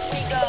Let's go.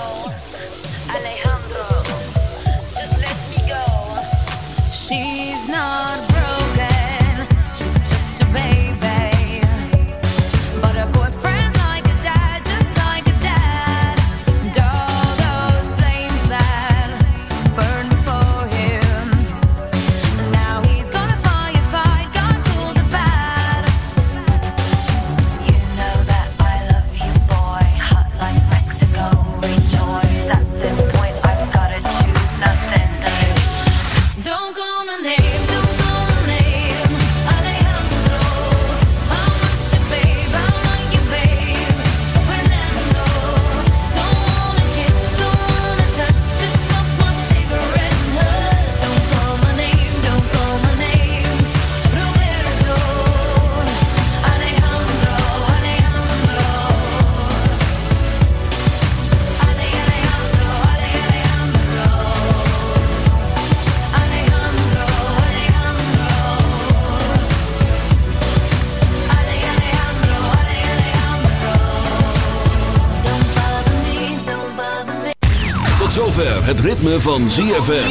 Het ritme van ZFM.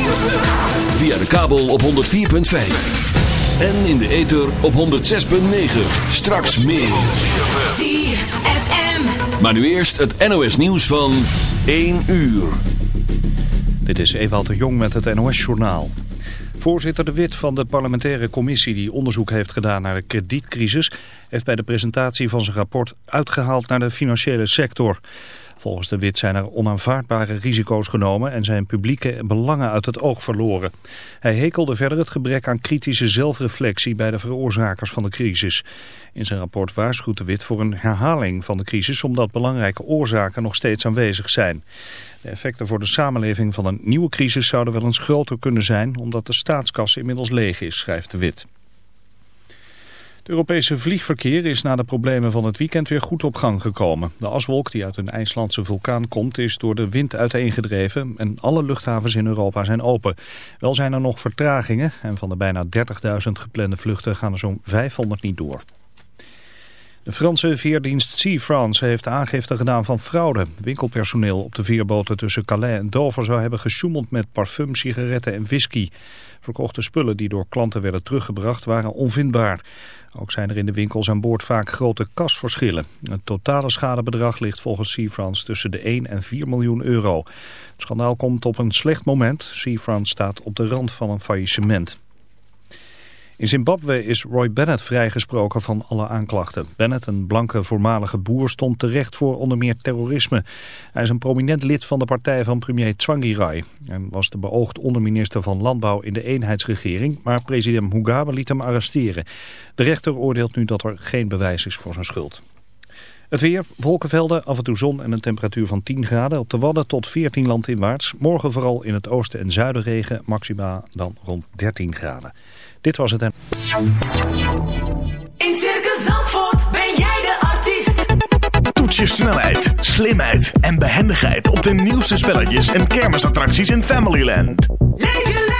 Via de kabel op 104.5. En in de ether op 106.9. Straks meer. ZFM. Maar nu eerst het NOS nieuws van 1 uur. Dit is Ewout de Jong met het NOS-journaal. Voorzitter De Wit van de parlementaire commissie die onderzoek heeft gedaan naar de kredietcrisis... heeft bij de presentatie van zijn rapport uitgehaald naar de financiële sector. Volgens De Wit zijn er onaanvaardbare risico's genomen en zijn publieke belangen uit het oog verloren. Hij hekelde verder het gebrek aan kritische zelfreflectie bij de veroorzakers van de crisis. In zijn rapport waarschuwt De Wit voor een herhaling van de crisis omdat belangrijke oorzaken nog steeds aanwezig zijn. De effecten voor de samenleving van een nieuwe crisis zouden wel eens groter kunnen zijn omdat de staatskas inmiddels leeg is, schrijft De Wit. Het Europese vliegverkeer is na de problemen van het weekend weer goed op gang gekomen. De aswolk die uit een IJslandse vulkaan komt is door de wind uiteengedreven en alle luchthavens in Europa zijn open. Wel zijn er nog vertragingen en van de bijna 30.000 geplande vluchten gaan er zo'n 500 niet door. De Franse veerdienst Sea France heeft aangifte gedaan van fraude. Winkelpersoneel op de veerboten tussen Calais en Dover zou hebben gesjoemeld met parfum, sigaretten en whisky. Verkochte spullen die door klanten werden teruggebracht waren onvindbaar. Ook zijn er in de winkels aan boord vaak grote kasverschillen. Het totale schadebedrag ligt volgens Sea France tussen de 1 en 4 miljoen euro. Het schandaal komt op een slecht moment. Sea France staat op de rand van een faillissement. In Zimbabwe is Roy Bennett vrijgesproken van alle aanklachten. Bennett, een blanke voormalige boer, stond terecht voor onder meer terrorisme. Hij is een prominent lid van de partij van premier Tsvangirai. En was de beoogd onderminister van Landbouw in de eenheidsregering, maar president Mugabe liet hem arresteren. De rechter oordeelt nu dat er geen bewijs is voor zijn schuld. Het weer, wolkenvelden, af en toe zon en een temperatuur van 10 graden. Op de Wadden tot 14 landinwaarts. Morgen vooral in het oosten en zuiden regen, maxima dan rond 13 graden. Dit was het en... In Circus Zandvoort ben jij de artiest. Toets je snelheid, slimheid en behendigheid op de nieuwste spelletjes en kermisattracties in Familyland. Leef je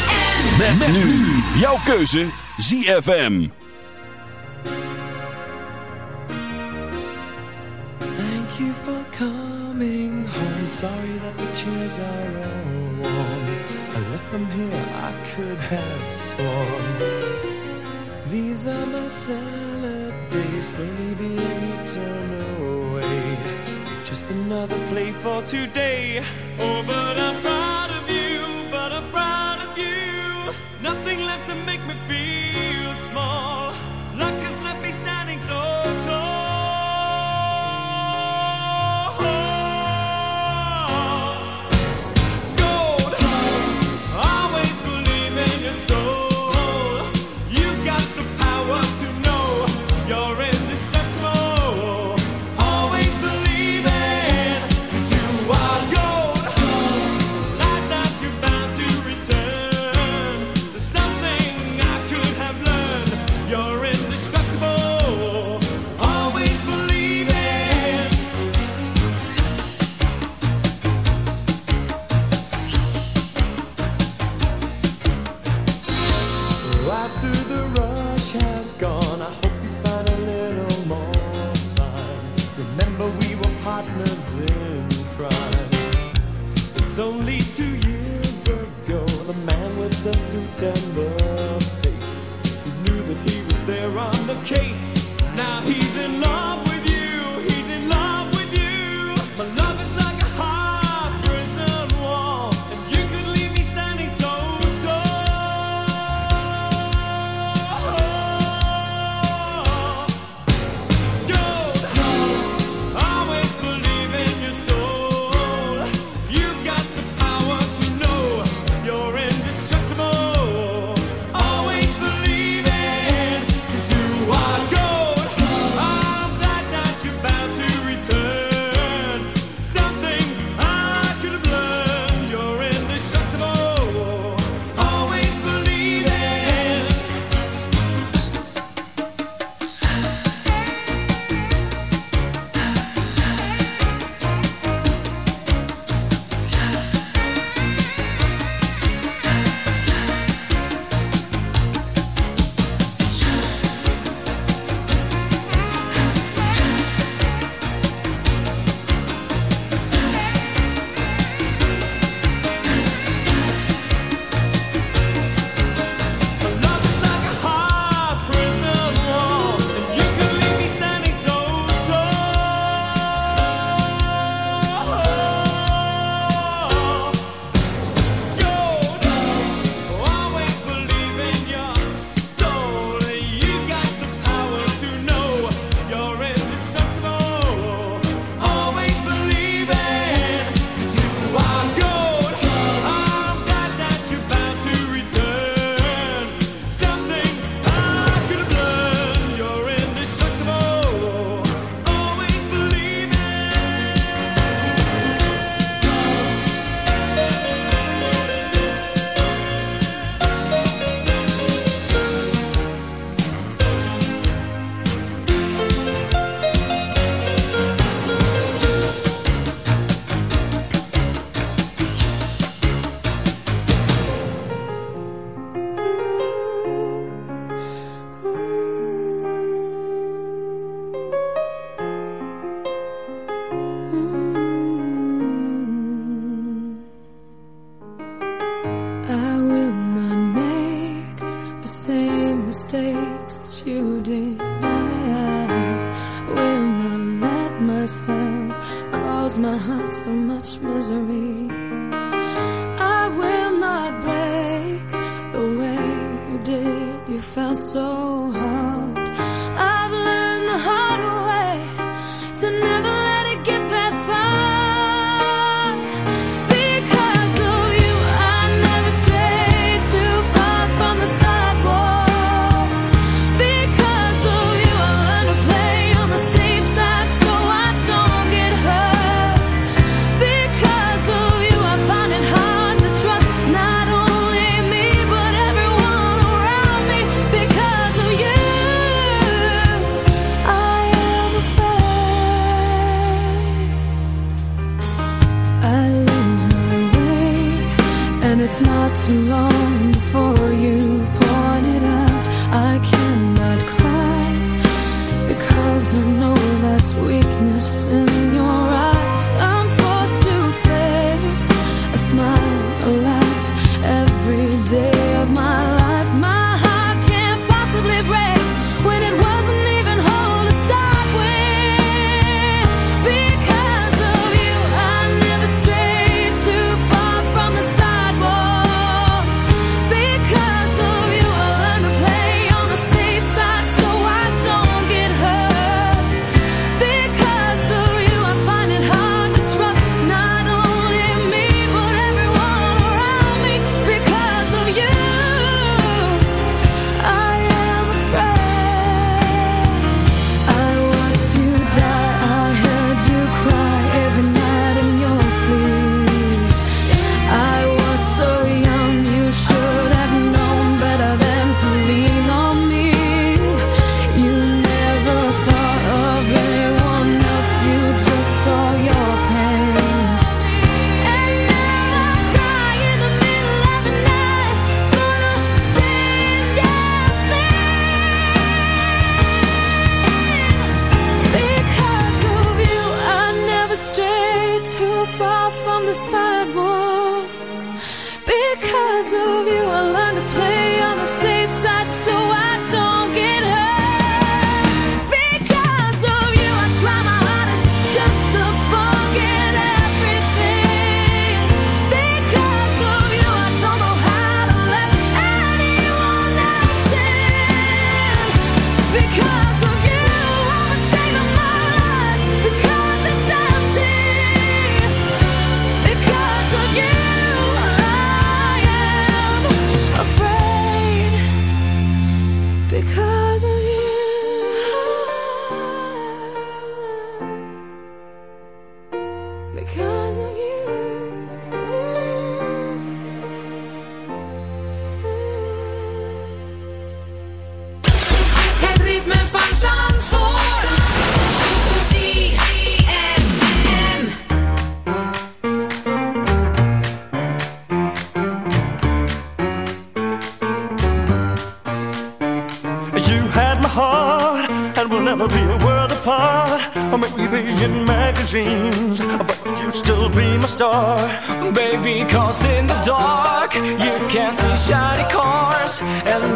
ZFM. Met, nu jouw keuze ZFM. Thank you for coming home. Sorry that the chairs are all warm. I left them here, I could have sworn. These are my salad days, slowly being eaten away. Just another play for today. Oh, but I'm proud Nothing left to me It's only two years ago, the man with the suit and the face, he knew that he was there on the case. Now he's in love.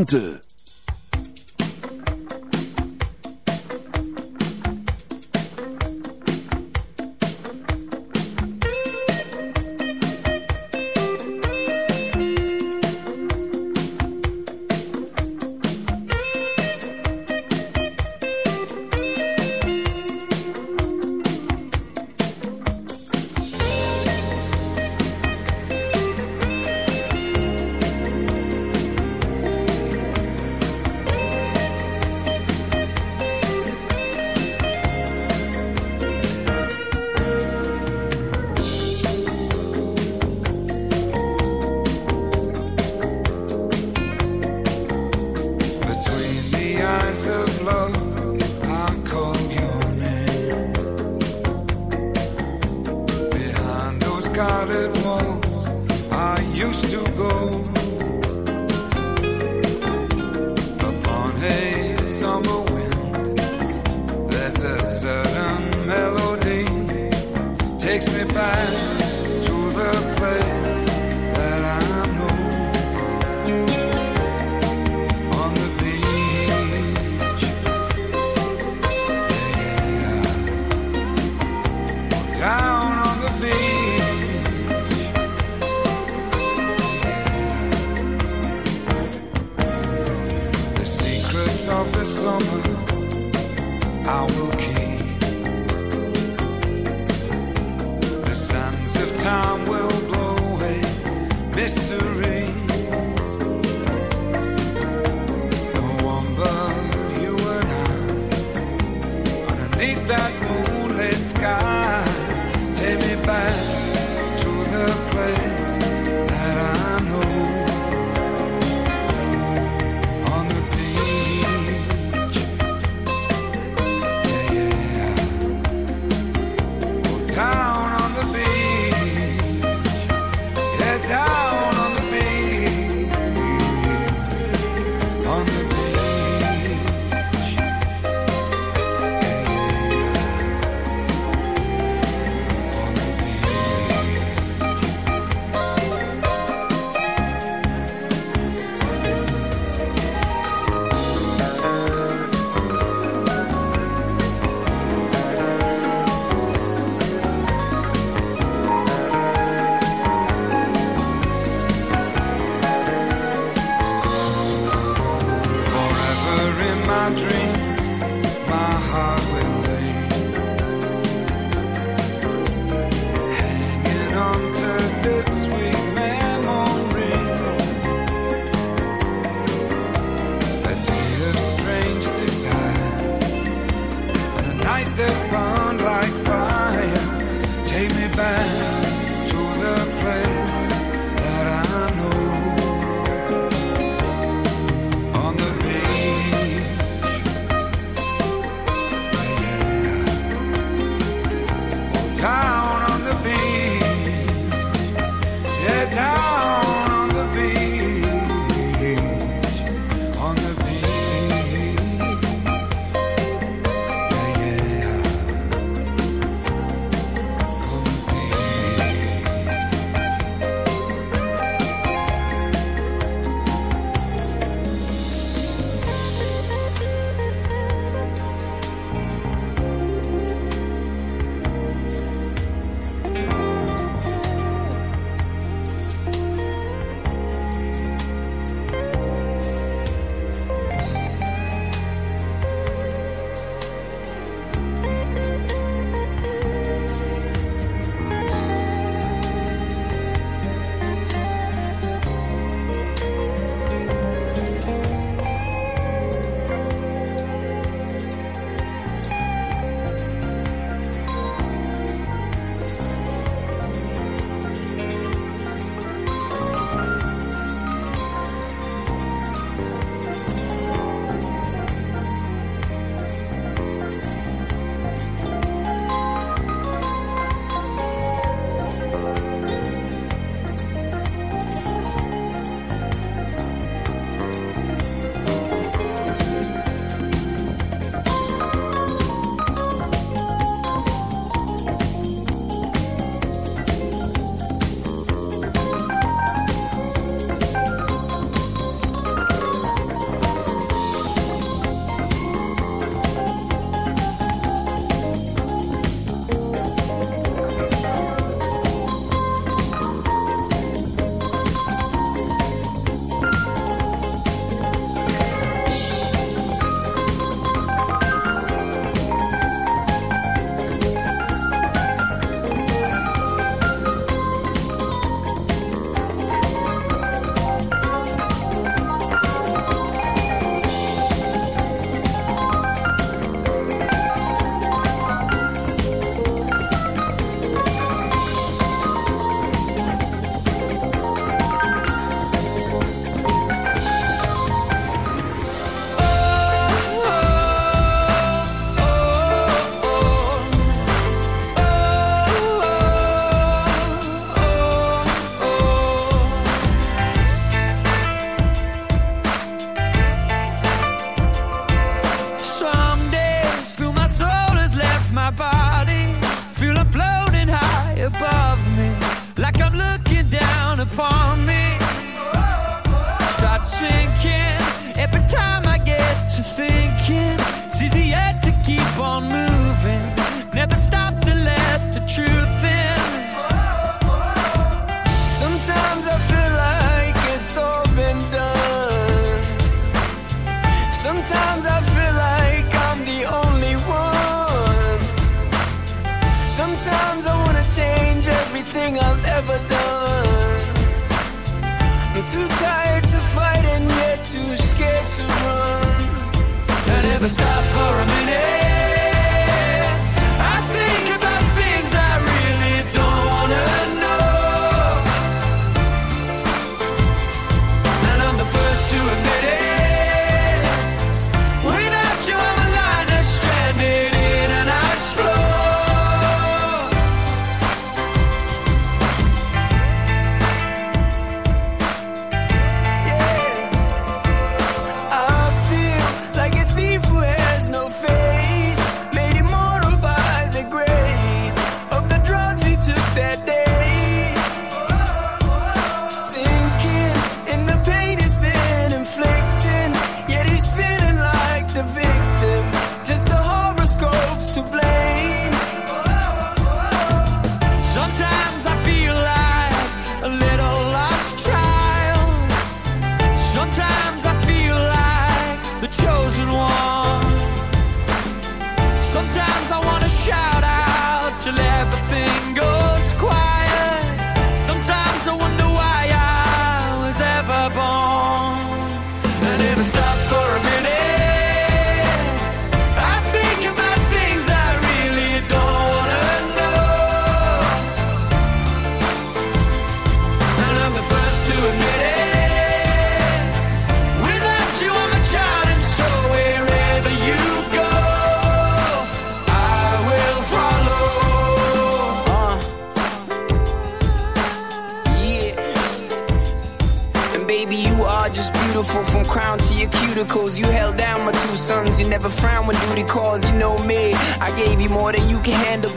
Rente.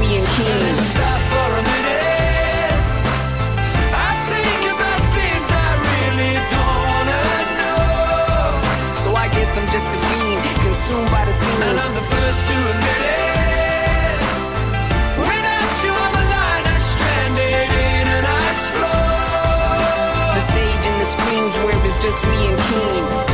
me and King. Stop for a minute. I think about things I really don't wanna know. So I guess I'm just a fiend, consumed by the scene. And I'm the first to admit it. Without you on the line, I'm stranded in an ice floor. The stage and the screams where it's just me and King.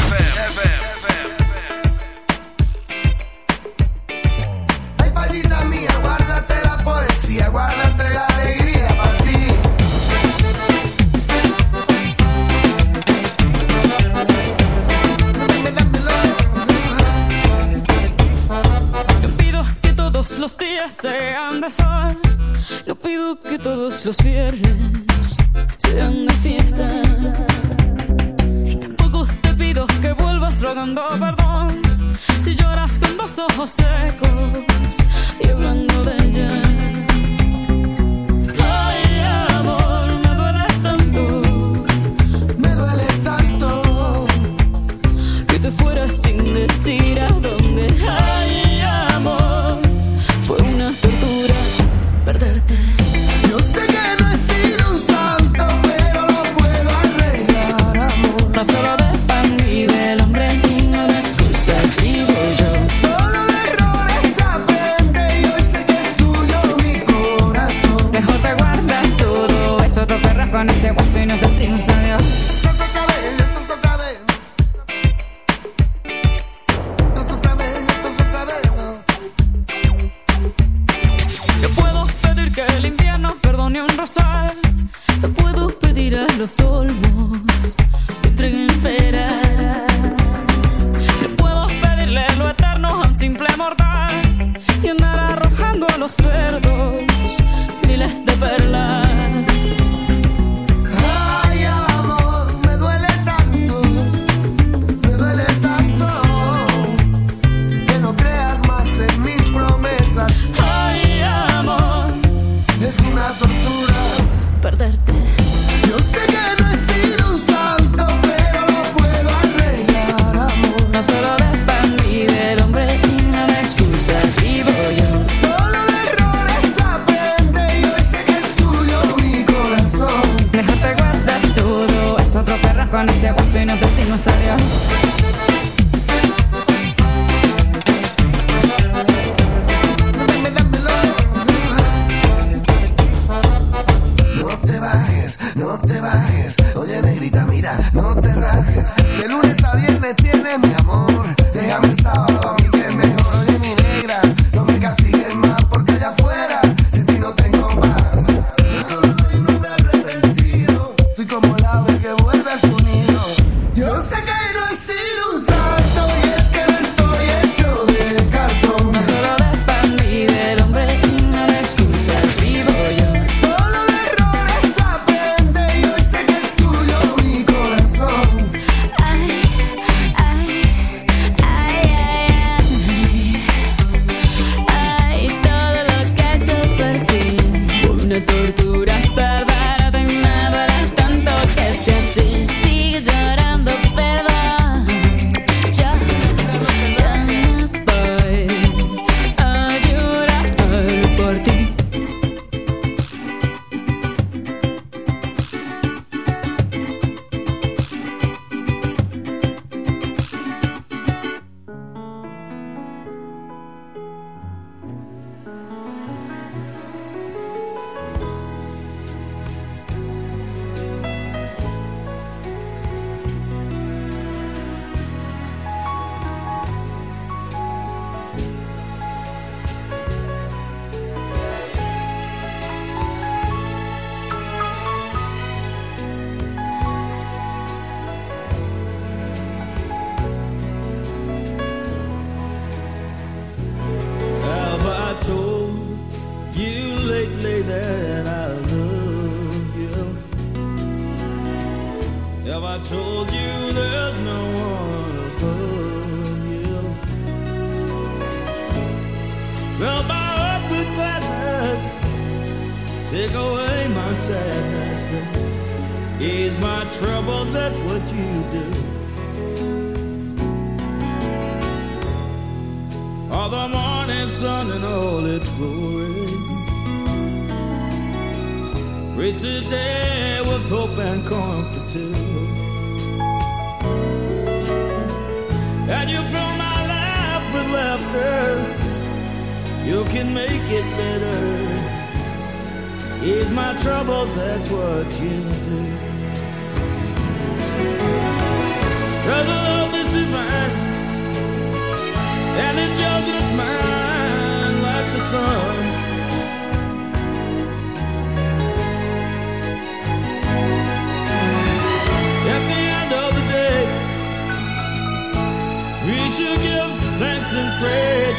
Los viernes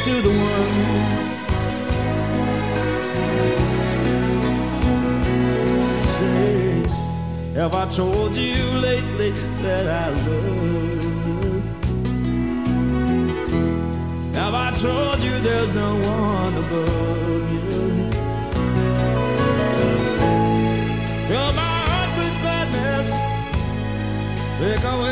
to the one. Say, have I told you lately that I love you? Have I told you there's no one above you? Fill my heart with gladness, take away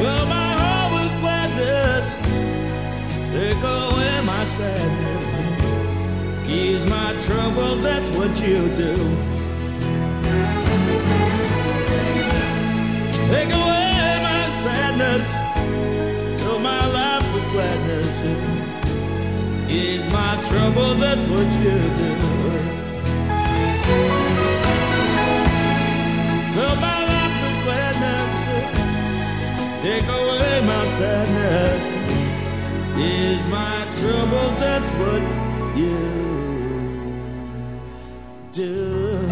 Above my heart with gladness, take away my sadness, ease my trouble. That's what you do. Take away my sadness. Fill my life with gladness. Ease my trouble, that's what you do. Take away my sadness. Ease my trouble, that's what you do.